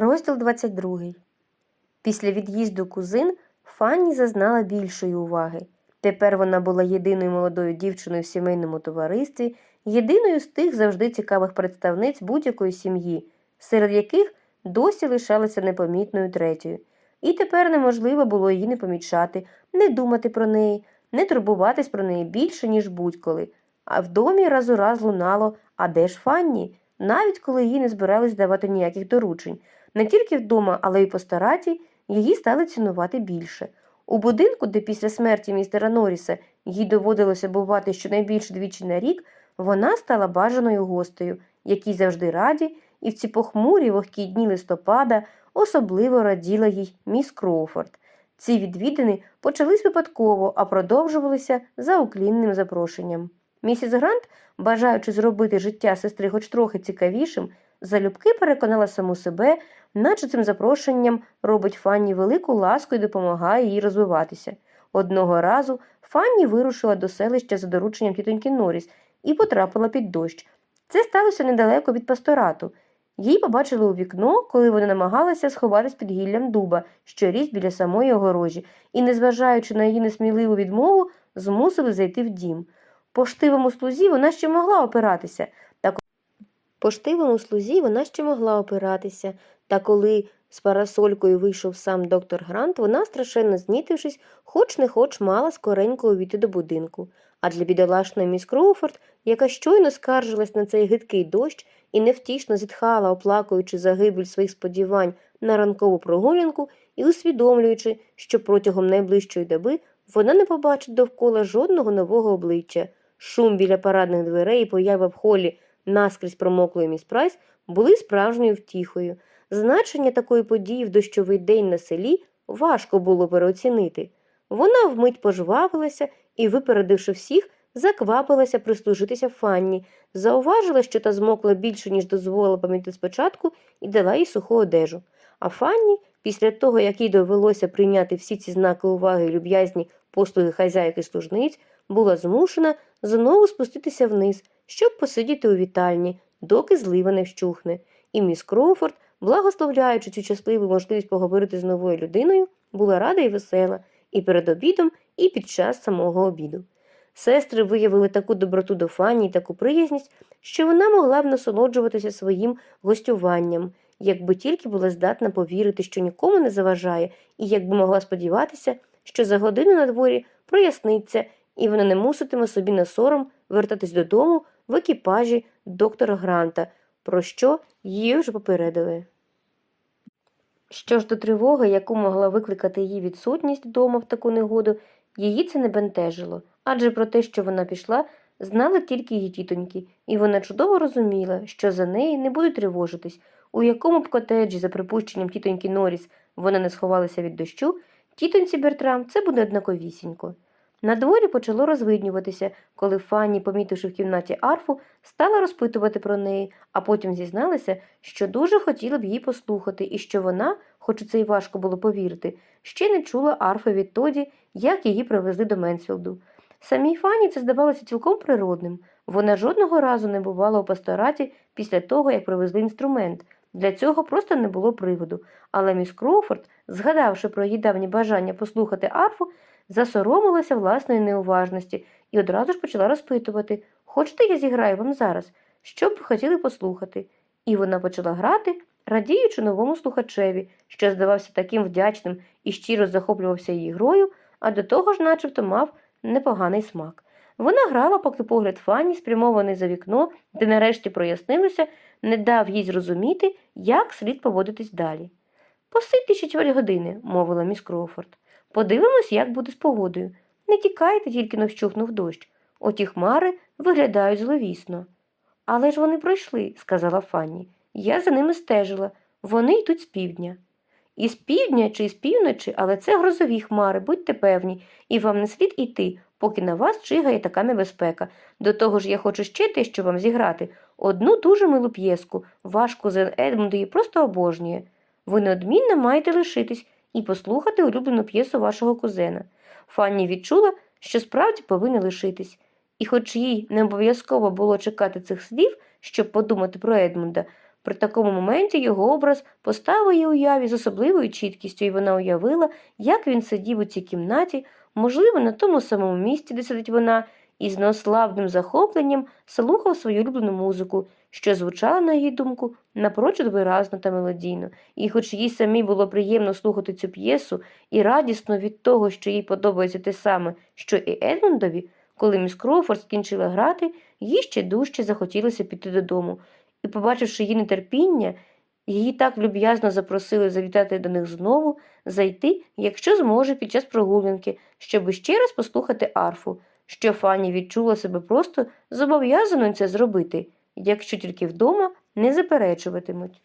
Розділ 22. Після від'їзду кузин Фанні зазнала більшої уваги. Тепер вона була єдиною молодою дівчиною в сімейному товаристві, єдиною з тих завжди цікавих представниць будь-якої сім'ї, серед яких досі лишалася непомітною третьою. І тепер неможливо було її не помічати, не думати про неї, не турбуватись про неї більше, ніж будь-коли. А в домі раз у раз лунало А де ж Фанні? Навіть коли їй не збирались давати ніяких доручень. Не тільки вдома, але й по стараті її стали цінувати більше. У будинку, де після смерті містера Норріса їй доводилося бувати щонайбільше двічі на рік, вона стала бажаною гостею, якій завжди раді, і в ці похмурі вогкі дні листопада особливо раділа їй міс Кроуфорд. Ці відвідини почались випадково, а продовжувалися за уклінним запрошенням. Місіс Грант, бажаючи зробити життя сестри хоч трохи цікавішим, залюбки переконала саму себе, наче цим запрошенням робить Фанні велику ласку і допомагає їй розвиватися. Одного разу Фанні вирушила до селища за дорученням тітоньки Норріс і потрапила під дощ. Це сталося недалеко від пасторату. Її побачили у вікно, коли вона намагалася сховатись під гіллям дуба, що ріс біля самої огорожі, і, незважаючи на її несміливу відмову, змусили зайти в дім. Поштивому слузі вона ще могла опиратися. Поштивому слузі вона ще могла опиратися, та коли з парасолькою вийшов сам доктор Грант, вона, страшенно знітившись, хоч не хоч мала скоренько увійти до будинку. А для бідолашної міс Кроуфорд, яка щойно скаржилась на цей гидкий дощ і невтішно зітхала, оплакуючи загибель своїх сподівань на ранкову прогулянку і усвідомлюючи, що протягом найближчої доби вона не побачить довкола жодного нового обличчя. Шум біля парадних дверей і поява в холі наскрізь промоклої міс Прайс були справжньою втіхою. Значення такої події в дощовий день на селі важко було переоцінити. Вона вмить пожвавилася і, випередивши всіх, заквапилася прислужитися Фанні, зауважила, що та змокла більше, ніж дозволила пам'ятати спочатку, і дала їй суху одежу. А Фанні, після того, як їй довелося прийняти всі ці знаки уваги і люб'язні послуги хазяйки служниць, була змушена знову спуститися вниз, щоб посидіти у вітальні, доки злива не вщухне. І міс Кроуфорд, благословляючи цю щасливу можливість поговорити з новою людиною, була рада і весела і перед обідом, і під час самого обіду. Сестри виявили таку доброту до Фанні і таку приязність, що вона могла б насолоджуватися своїм гостюванням, якби тільки була здатна повірити, що нікому не заважає, і якби могла сподіватися, що за годину на дворі проясниться, і вона не муситиме собі на сором вертатись додому в екіпажі доктора Гранта, про що її вже попередили. Що ж до тривоги, яку могла викликати її відсутність вдома в таку негоду, її це не бентежило, адже про те, що вона пішла, знали тільки її тітоньки, і вона чудово розуміла, що за неї не будуть тривожитись, у якому б котеджі, за припущенням тітоньки Норріс, вона не сховалася від дощу, тітоньці Бертрам це буде однаковісінько. На дворі почало розвиднюватися, коли Фанні, помітивши в кімнаті арфу, стала розпитувати про неї, а потім зізналася, що дуже хотіла б її послухати, і що вона, хоч це й важко було повірити, ще не чула арфи відтоді, як її привезли до Менсфілду. Самій Фанні це здавалося цілком природним. Вона жодного разу не бувала у пастораті після того, як привезли інструмент. Для цього просто не було приводу. Але міс Кроуфорд, згадавши про її давні бажання послухати арфу, засоромилася власної неуважності і одразу ж почала розпитувати Хочете, я зіграю вам зараз? Що б ви хотіли послухати? І вона почала грати, радіючи новому слухачеві, що здавався таким вдячним і щиро захоплювався її грою, а до того ж, начебто, мав непоганий смак. Вона грала, поки погляд Фанні, спрямований за вікно, де нарешті прояснилося, не дав їй зрозуміти, як слід поводитись далі. Посидьте четверть години, мовила міс Кроуфорд. Подивимось, як буде з погодою. Не тікайте, тільки не дощ. Оті хмари виглядають зловісно. Але ж вони пройшли, сказала Фанні. Я за ними стежила. Вони йдуть з півдня. Із півдня чи з півночі, але це грозові хмари, будьте певні, і вам не слід іти, поки на вас чигає така небезпека. До того ж я хочу ще те, що вам зіграти. Одну дуже милу п'єску, ваш кузен Едмунд її просто обожнює. Ви неодмінно маєте лишитись і послухати улюблену п'єсу вашого кузена. Фанні відчула, що справді повинна лишитись, і хоч їй не обов'язково було чекати цих слів, щоб подумати про Едмунда, При такому моменті його образ поставив її уяві з особливою чіткістю, і вона уявила, як він сидів у цій кімнаті, можливо, на тому самому місці, де сидить вона, і з неослабним захопленням слухав свою улюблену музику, що звучала, на її думку, напрочуд виразно та мелодійно. І хоч їй самій було приємно слухати цю п'єсу і радісно від того, що їй подобається те саме, що і Едмундові, коли міс Кроуфорд скінчила грати, їй ще дужче захотілося піти додому. І, побачивши її нетерпіння, її так люб'язно запросили завітати до них знову, зайти, якщо зможе, під час прогулянки, щоб ще раз послухати арфу, що Фанні відчула себе просто зобов'язаною це зробити, якщо тільки вдома не заперечуватимуть.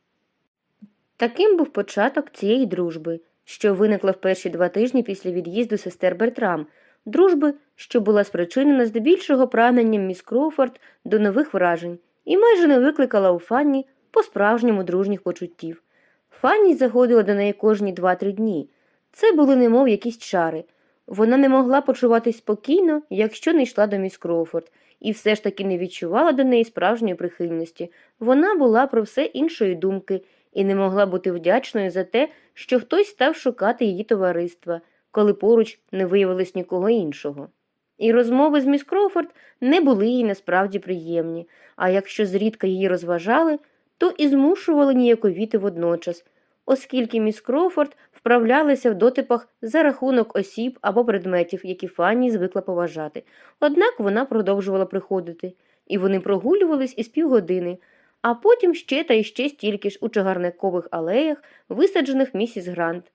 Таким був початок цієї дружби, що виникла в перші два тижні після від'їзду сестер Бертрам, дружби, що була спричинена здебільшого прагненням міс Кроуфорд до нових вражень, і майже не викликала у Фанні по-справжньому дружніх почуттів. Фанні заходила до неї кожні два-три дні. Це були немов якісь чари. Вона не могла почуватись спокійно, якщо не йшла до міс Кроуфорд, і все ж таки не відчувала до неї справжньої прихильності. Вона була про все іншої думки і не могла бути вдячною за те, що хтось став шукати її товариства, коли поруч не виявилось нікого іншого. І розмови з міс Кроуфорд не були їй насправді приємні, а якщо зрідка її розважали, то і змушували ніяковіти водночас, оскільки міс Кроуфорд вправлялися в дотипах за рахунок осіб або предметів, які Фанні звикла поважати. Однак вона продовжувала приходити, і вони прогулювались із півгодини, а потім ще та іще стільки ж у чагарникових алеях, висаджених місіс Грант.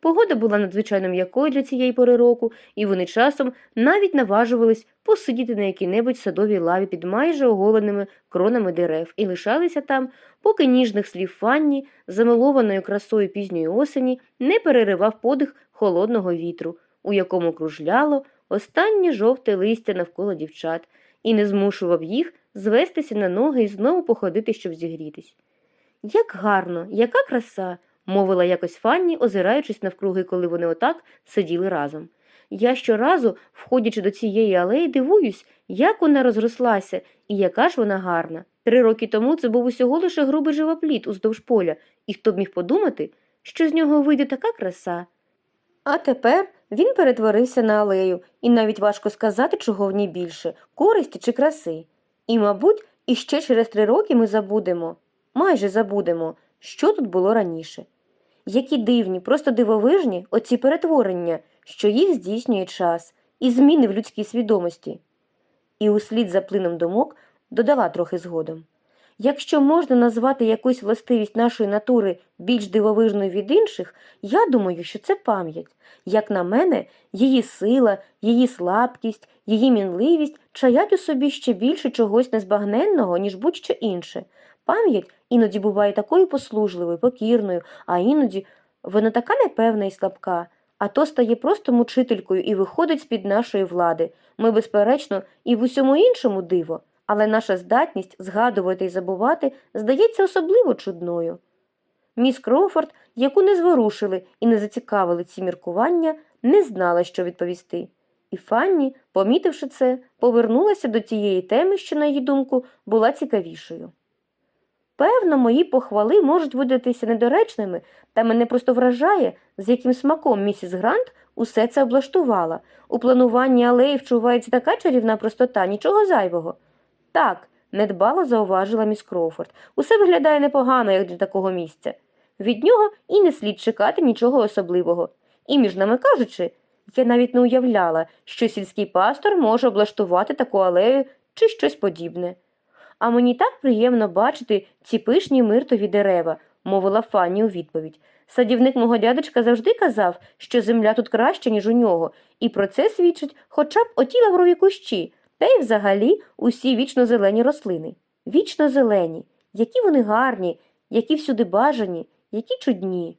Погода була надзвичайно м'якою для цієї пори року, і вони часом навіть наважувались посидіти на якій-небудь садовій лаві під майже оголеними кронами дерев і лишалися там, поки ніжних слів Фанні, замилованою красою пізньої осені, не переривав подих холодного вітру, у якому кружляло останнє жовте листя навколо дівчат, і не змушував їх звестися на ноги і знову походити, щоб зігрітись. Як гарно, яка краса! Мовила якось Фанні, озираючись навкруги, коли вони отак сиділи разом. Я щоразу, входячи до цієї алеї, дивуюсь, як вона розрослася і яка ж вона гарна. Три роки тому це був усього лише грубий живопліт уздовж поля, і хто б міг подумати, що з нього вийде така краса. А тепер він перетворився на алею, і навіть важко сказати, чого в ній більше користі чи краси. І, мабуть, іще через три роки ми забудемо, майже забудемо, що тут було раніше. Які дивні, просто дивовижні оці перетворення, що їх здійснює час, і зміни в людській свідомості. І услід за плином думок додала трохи згодом. Якщо можна назвати якусь властивість нашої натури більш дивовижною від інших, я думаю, що це пам'ять. Як на мене, її сила, її слабкість, її мінливість чаять у собі ще більше чогось незбагненного, ніж будь-що інше. Пам'ять іноді буває такою послужливою, покірною, а іноді вона така непевна і слабка, а то стає просто мучителькою і виходить з-під нашої влади. Ми, безперечно, і в усьому іншому диво, але наша здатність згадувати і забувати здається особливо чудною. Міс Кроуфорд, яку не зворушили і не зацікавили ці міркування, не знала, що відповісти. І Фанні, помітивши це, повернулася до тієї теми, що, на її думку, була цікавішою. Певно, мої похвали можуть видатися недоречними, та мене просто вражає, з яким смаком місіс Грант усе це облаштувала. У плануванні алеї вчувається така чарівна простота, нічого зайвого. Так, недбало зауважила міс Кроуфорд. Усе виглядає непогано, як для такого місця. Від нього і не слід чекати нічого особливого. І, між нами кажучи, я навіть не уявляла, що сільський пастор може облаштувати таку алею чи щось подібне. А мені так приємно бачити ці пишні миртові дерева, мовила Фанні у відповідь. Садівник мого дядечка завжди казав, що земля тут краща, ніж у нього, і про це свідчить хоча б оті лаврові кущі, та й взагалі усі вічно зелені рослини. Вічно зелені, які вони гарні, які всюди бажані, які чудні.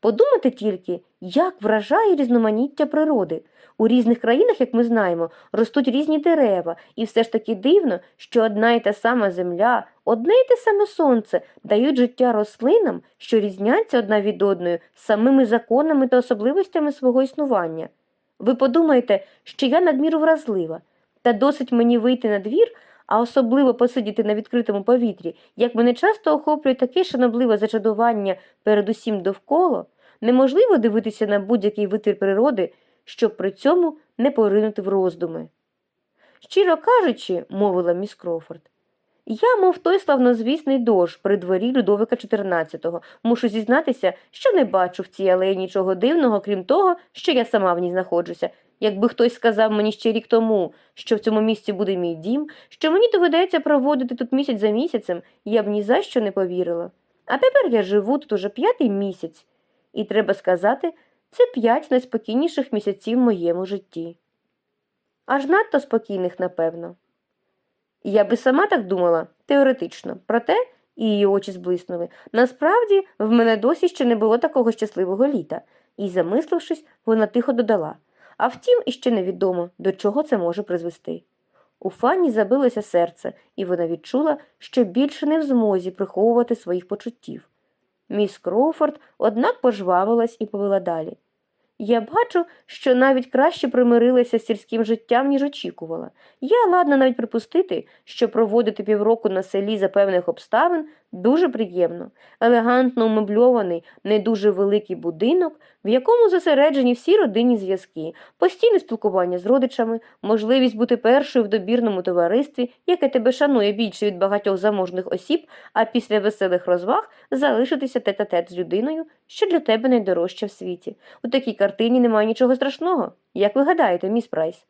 Подумати тільки, як вражає різноманіття природи. У різних країнах, як ми знаємо, ростуть різні дерева, і все ж таки дивно, що одна і та сама земля, одне і те саме сонце дають життя рослинам, що різняться одна від одної самими законами та особливостями свого існування. Ви подумаєте, що я надміру вразлива, та досить мені вийти на двір, а особливо посидіти на відкритому повітрі, як мене часто охоплює таке шанобливе зачадування перед усім довкола, неможливо дивитися на будь-який витвір природи, щоб при цьому не поринути в роздуми. Щиро кажучи, мовила міс Крофорд, я, мов той славнозвісний дож при дворі Людовика XIV, мушу зізнатися, що не бачу в цій алеї нічого дивного, крім того, що я сама в ній знаходжуся. Якби хтось сказав мені ще рік тому, що в цьому місці буде мій дім, що мені доведеться проводити тут місяць за місяцем, я б ні за що не повірила. А тепер я живу тут уже п'ятий місяць, і треба сказати, це п'ять найспокійніших місяців в моєму житті. Аж надто спокійних, напевно. Я би сама так думала, теоретично, проте і її очі зблиснули. Насправді, в мене досі ще не було такого щасливого літа, і, замислившись, вона тихо додала. А втім, іще невідомо, до чого це може призвести. У Фанні забилося серце, і вона відчула, що більше не в змозі приховувати своїх почуттів. Міс Кроуфорд, однак, пожвавилась і повела далі. Я бачу, що навіть краще примирилася з сільським життям, ніж очікувала. Я ладна навіть припустити, що проводити півроку на селі за певних обставин дуже приємно. Елегантно умебльований, не дуже великий будинок, в якому зосереджені всі родинні зв'язки, постійне спілкування з родичами, можливість бути першою в добірному товаристві, яке тебе шанує більше від багатьох заможних осіб, а після веселих розваг залишитися тет-а-тет з людиною, що для тебе найдорожча в світі. У такій картині немає нічого страшного. Як ви гадаєте, міс Прайс?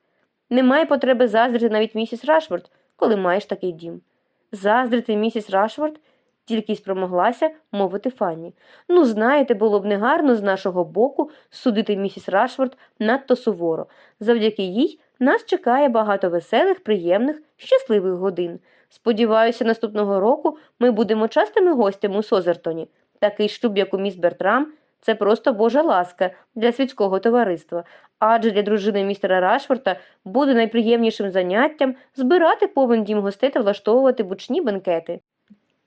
Немає потреби заздрити навіть місіс Рашфорд, коли маєш такий дім. Заздрити місіс Рашфорд тільки й спромоглася мовити Фанні. Ну, знаєте, було б негарно з нашого боку судити місіс Рашфорд надто суворо. Завдяки їй нас чекає багато веселих, приємних, щасливих годин. Сподіваюся, наступного року ми будемо частими гостями у Созертоні. Такий шлюб, як у міс Бертрам, це просто божа ласка для світського товариства, адже для дружини містера Рашфорта буде найприємнішим заняттям збирати повен дім гостей та влаштовувати бучні бенкети.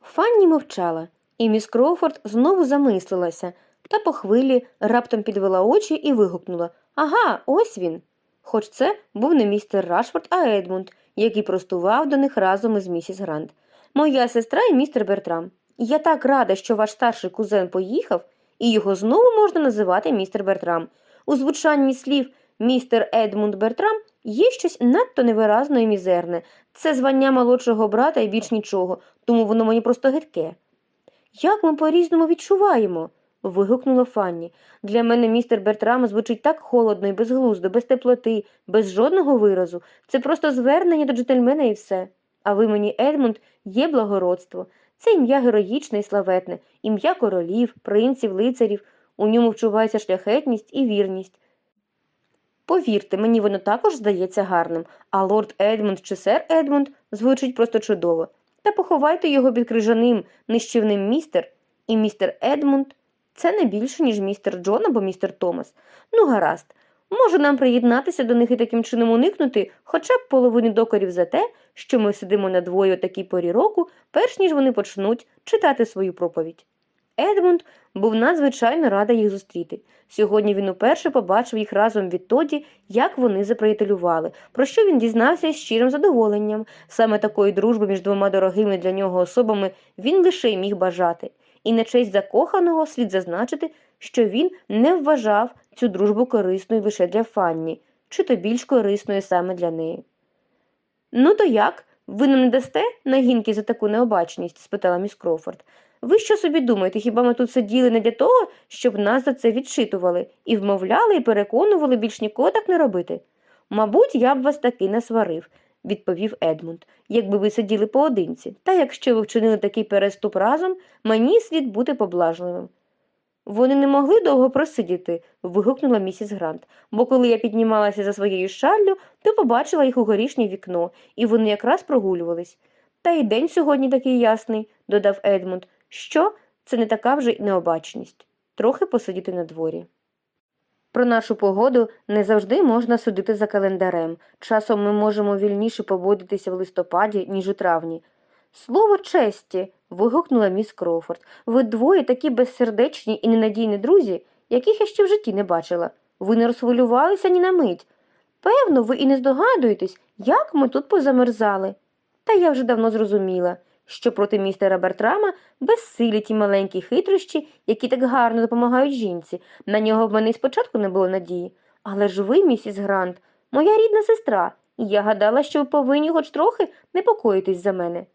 Фанні мовчала, і міс Кроуфорд знову замислилася, та по хвилі раптом підвела очі і вигукнула Ага, ось він. Хоч це був не містер Рашфорд, а Едмунд, який простував до них разом із місіс Грант. Моя сестра і містер Бертрам. Я так рада, що ваш старший кузен поїхав, і його знову можна називати містер Бертрам. У звучанні слів містер Едмунд Бертрам є щось надто невиразне і мізерне. Це звання молодшого брата і більш нічого, тому воно мені просто гидке. Як ми по-різному відчуваємо? вигукнула Фанні. Для мене містер Бертрам звучить так холодно і безглуздо, без теплоти, без жодного виразу. Це просто звернення до джентльмена і все. А ви мені, Едмунд, є благородство. Це ім'я героїчне і славетне, ім'я королів, принців, лицарів. У ньому вчувається шляхетність і вірність. Повірте, мені воно також здається гарним, а лорд Едмунд чи сер Едмунд звучить просто чудово. Та поховайте його під крижаним, нищівним містер, і містер Едмунд це не більше, ніж містер Джон або містер Томас. Ну, гаразд. Можу нам приєднатися до них і таким чином уникнути хоча б половини докорів за те, що ми сидимо на двоє о такій порі року, перш ніж вони почнуть читати свою проповідь. Едмунд був надзвичайно радий їх зустріти. Сьогодні він уперше побачив їх разом відтоді, як вони заприятелювали, про що він дізнався з щирим задоволенням. Саме такої дружби між двома дорогими для нього особами він лише й міг бажати. І на честь закоханого слід зазначити, що він не вважав цю дружбу корисною лише для Фанні, чи то більш корисною саме для неї. Ну, то як? Ви нам не дасте нагінки за таку необачність? спитала міс Крофорд. Ви що собі думаєте, хіба ми тут сиділи не для того, щоб нас за це відчитували і вмовляли і переконували більш нікого так не робити? Мабуть, я б вас таки не сварив, відповів Едмунд, якби ви сиділи поодинці. Та якщо ви вчинили такий переступ разом, мені слід бути поблажливим. Вони не могли довго просидіти, вигукнула місіс Грант, бо коли я піднімалася за своєю шаллю, то побачила їх у горішнє вікно, і вони якраз прогулювались. Та й день сьогодні такий ясний, додав Едмунд, що це не така вже й необачність трохи посидіти на дворі. Про нашу погоду не завжди можна судити за календарем. Часом ми можемо вільніше поводитися в листопаді, ніж у травні. Слово честі. вигукнула міс Кроуфорд. Ви двоє такі безсердечні і ненадійні друзі, яких я ще в житті не бачила. Ви не розхвилювалися ні на мить. Певно, ви і не здогадуєтесь, як ми тут позамерзали. Та я вже давно зрозуміла, що проти містера Бертрама безсилі ті маленькі хитрощі, які так гарно допомагають жінці. На нього в мене й спочатку не було надії. Але ж ви, місіс Грант, моя рідна сестра, і я гадала, що ви повинні хоч трохи непокоїтись за мене.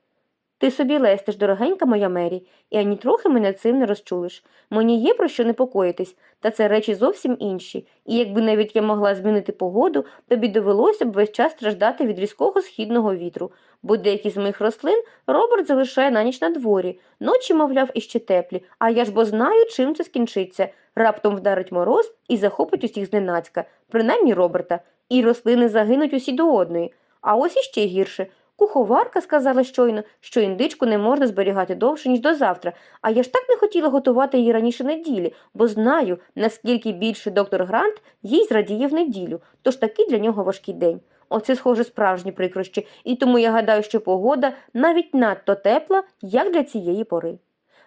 Ти собі лестиш, дорогенька моя Мері, і ані трохи мене цим не розчулиш. Мені є про що непокоїтись, та це речі зовсім інші, і якби навіть я могла змінити погоду, тобі довелося б весь час страждати від різкого східного вітру, бо деякі з моїх рослин Роберт залишає на ніч на дворі, ночі, мовляв, іще теплі, а я ж бо знаю, чим це скінчиться. Раптом вдарить мороз і захопить усіх зненацька, принаймні Роберта, і рослини загинуть усі до одної. А ось іще гірше. Куховарка сказала щойно, що індичку не можна зберігати довше, ніж до завтра, а я ж так не хотіла готувати її раніше неділі, бо знаю, наскільки більше доктор Грант їй зрадіє в неділю, тож такий для нього важкий день. Оце, схоже, справжні прикрощі, і тому я гадаю, що погода навіть надто тепла, як для цієї пори.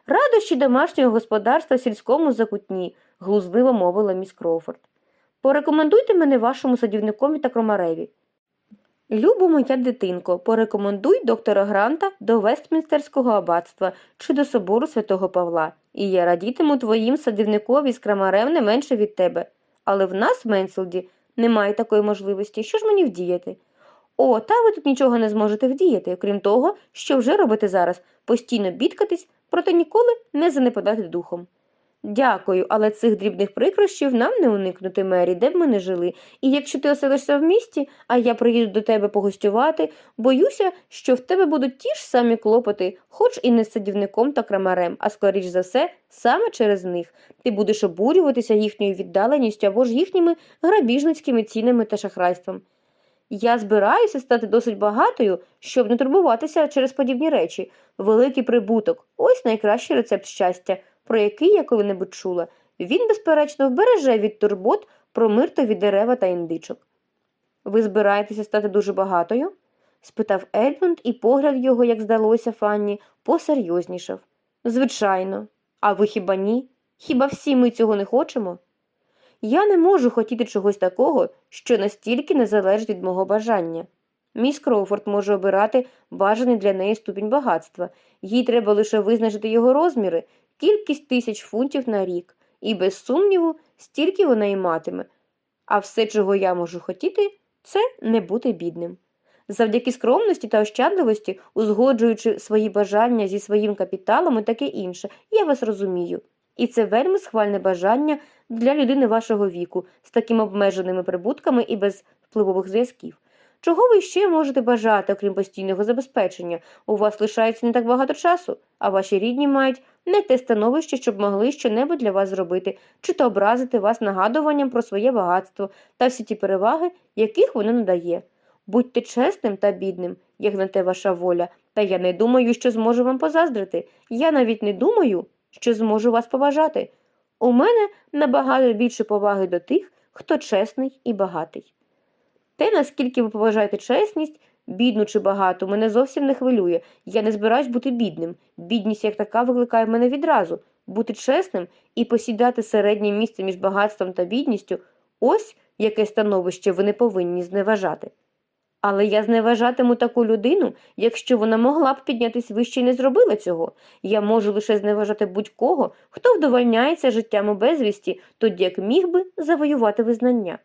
Радощі домашнього господарства в сільському закутні, глузливо мовила міс Кроуфорд. Порекомендуйте мене вашому садівникові та кромареві. Любо моя дитинко, порекомендуй доктора Гранта до Вестмінстерського аббатства чи до собору святого Павла, і я радітиму твоїм садівникові з крамарем не менше від тебе. Але в нас, Менселді, немає такої можливості. Що ж мені вдіяти? О, та ви тут нічого не зможете вдіяти, окрім того, що вже робите зараз постійно бідкатись, проте ніколи не занепадати духом. Дякую, але цих дрібних прикрощів нам не уникнути, Мері, де б ми не жили. І якщо ти оселишся в місті, а я приїду до тебе погостювати, боюся, що в тебе будуть ті ж самі клопоти, хоч і не садівником та крамарем, а скоріш за все, саме через них. Ти будеш обурюватися їхньою віддаленістю або ж їхніми грабіжницькими цінами та шахрайством. Я збираюся стати досить багатою, щоб не турбуватися через подібні речі. Великий прибуток ось найкращий рецепт щастя про який я коли-небудь чула, він, безперечно, вбереже від турбот про миртові дерева та індичок. Ви збираєтеся стати дуже багатою? спитав Едмунд, і погляд його, як здалося Фанні, посерйознішав. Звичайно, а ви хіба ні? Хіба всі ми цього не хочемо? Я не можу хотіти чогось такого, що настільки не залежить від мого бажання. Міс Кроуфорд може обирати бажаний для неї ступінь багатства, їй треба лише визначити його розміри, кількість тисяч фунтів на рік, і, без сумніву, стільки вона й матиме. А все, чого я можу хотіти, це не бути бідним. Завдяки скромності та ощадливості, узгоджуючи свої бажання зі своїм капіталом і таке інше, я вас розумію. І це вельми схвальне бажання для людини вашого віку з такими обмеженими прибутками і без впливових зв'язків. Чого ви ще можете бажати, окрім постійного забезпечення? У вас лишається не так багато часу, а ваші рідні мають не те становище, щоб могли щонебудь для вас зробити, чи то образити вас нагадуванням про своє багатство та всі ті переваги, яких воно надає. Будьте чесним та бідним, як на те ваша воля, та я не думаю, що зможу вам позаздрити. Я навіть не думаю, що зможу вас поважати. У мене набагато більше поваги до тих, хто чесний і багатий. Те, наскільки ви поважаєте чесність, бідну чи багату, мене зовсім не хвилює. Я не збираюсь бути бідним. Бідність як така викликає мене відразу. Бути чесним і посідати середнє місце між багатством та бідністю ось яке становище ви не повинні зневажати. Але я зневажатиму таку людину, якщо вона могла б піднятись вище і не зробила цього. Я можу лише зневажати будь-кого, хто вдовольняється життям у безвісті, тоді як міг би завоювати визнання.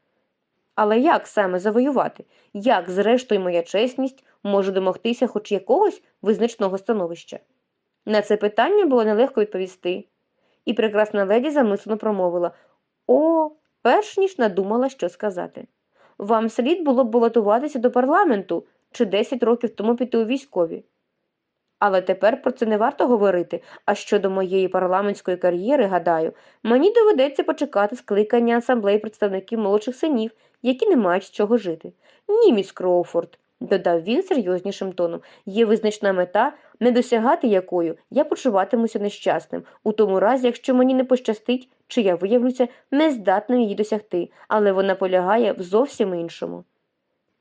Але як саме завоювати? Як, зрештою, моя чесність може домогтися хоч якогось визначного становища? На це питання було нелегко відповісти, і прекрасна леді замислено промовила О, перш ніж надумала, що сказати. Вам слід було б балотуватися до парламенту чи 10 років тому піти у військові. Але тепер про це не варто говорити, а щодо моєї парламентської кар'єри, гадаю, мені доведеться почекати скликання асамблеї представників молодших синів, які не мають з чого жити. Ні, міс Кроуфорд, додав він серйознішим тоном, є визначна мета, не досягати якою я почуватимуся нещасним, у тому разі, якщо мені не пощастить, чи я виявлюся нездатним її досягти, але вона полягає в зовсім іншому.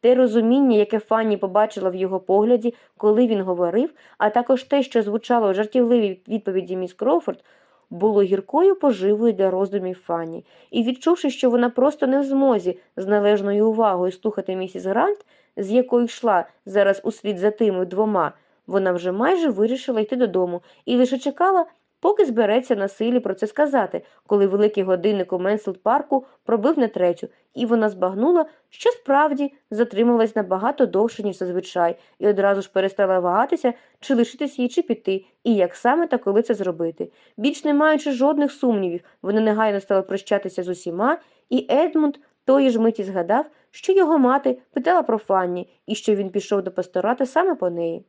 Те розуміння, яке Фанні побачила в його погляді, коли він говорив, а також те, що звучало в жартівливій відповіді міс Кроуфорд, було гіркою поживою для роздумів Фанні, і відчувши, що вона просто не в змозі з належною увагою слухати місіс Грант, з якою йшла зараз услід за тими двома, вона вже майже вирішила йти додому і лише чекала, поки збереться на силі про це сказати, коли великий годинник у Менсфілд парку пробив на третю, і вона збагнула, що справді затрималась набагато довше, ніж зазвичай, і одразу ж перестала вагатися, чи лишитись їй, чи піти, і як саме та коли це зробити. Більш не маючи жодних сумнівів, вони негайно стали прощатися з усіма, і Едмунд тої ж миті згадав, що його мати питала про Фанні і що він пішов до пастората саме по неї.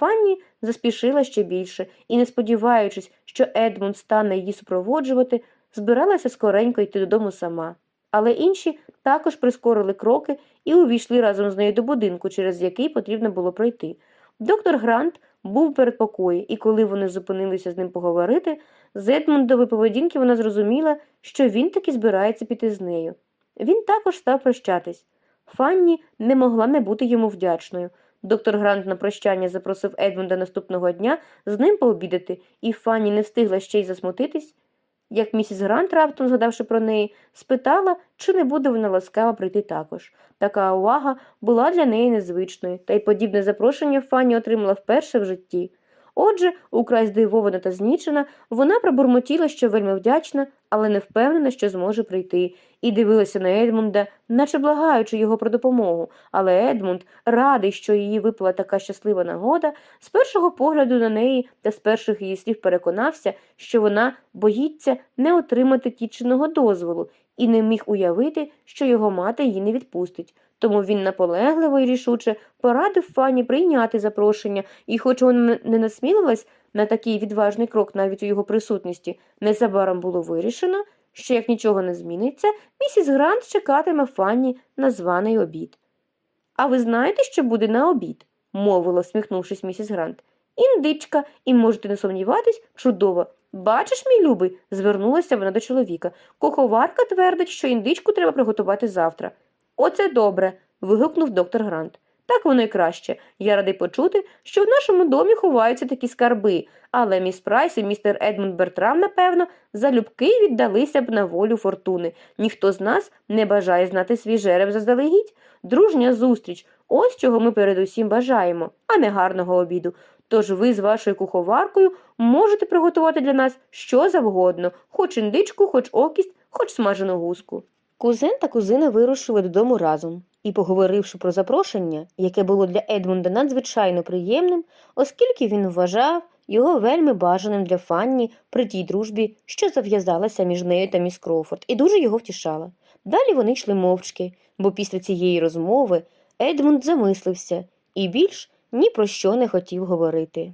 Фанні заспішила ще більше і, не сподіваючись, що Едмунд стане її супроводжувати, збиралася скоренько йти додому сама. Але інші також прискорили кроки і увійшли разом з нею до будинку, через який потрібно було пройти. Доктор Грант був перед покої, і коли вони зупинилися з ним поговорити, з Едмундової поведінки вона зрозуміла, що він таки збирається піти з нею. Він також став прощатись. Фанні не могла не бути йому вдячною. Доктор Грант на прощання запросив Едмунда наступного дня з ним пообідати, і Фанні не встигла ще й засмутитись, як місіс Грант, раптом згадавши про неї, спитала, чи не буде вона ласкава прийти також. Така увага була для неї незвичною, та й подібне запрошення Фанні отримала вперше в житті. Отже, украй здивована та знічена, вона пробурмотіла, що вельми вдячна, але не впевнена, що зможе прийти, і дивилася на Едмунда, наче благаючи його про допомогу. Але Едмунд, радий, що її випала така щаслива нагода, з першого погляду на неї та з перших її слів переконався, що вона боїться не отримати тіченого дозволу і не міг уявити, що його мати її не відпустить. Тому він наполегливо і рішуче порадив Фанні прийняти запрошення, і, хоч вона не насмілилась на такий відважний крок навіть у його присутності, незабаром було вирішено, що як нічого не зміниться, місіс Грант чекатиме Фанні на званий обід. А ви знаєте, що буде на обід? мовила, всміхнувшись місіс Грант. Індичка, і можете не сумніватись, чудово. Бачиш, мій любий, звернулася вона до чоловіка. Куховарка твердить, що індичку треба приготувати завтра. Оце добре. вигукнув доктор Грант. Так воно й краще. Я радий почути, що в нашому домі ховаються такі скарби, але міс Прайс і містер Едмунд Бертрам, напевно, залюбки віддалися б на волю фортуни. Ніхто з нас не бажає знати свій жереб заздалегідь. Дружня зустріч ось чого ми передусім бажаємо, а не гарного обіду. Тож ви з вашою куховаркою можете приготувати для нас що завгодно, хоч індичку, хоч окість, хоч смажену гуску. Кузен та кузина вирушили додому разом і, поговоривши про запрошення, яке було для Едмунда надзвичайно приємним, оскільки він вважав його вельми бажаним для Фанні при тій дружбі, що зав'язалася між нею та міс Кроуфорд, і дуже його втішала. Далі вони йшли мовчки, бо після цієї розмови Едмунд замислився і більш ні про що не хотів говорити.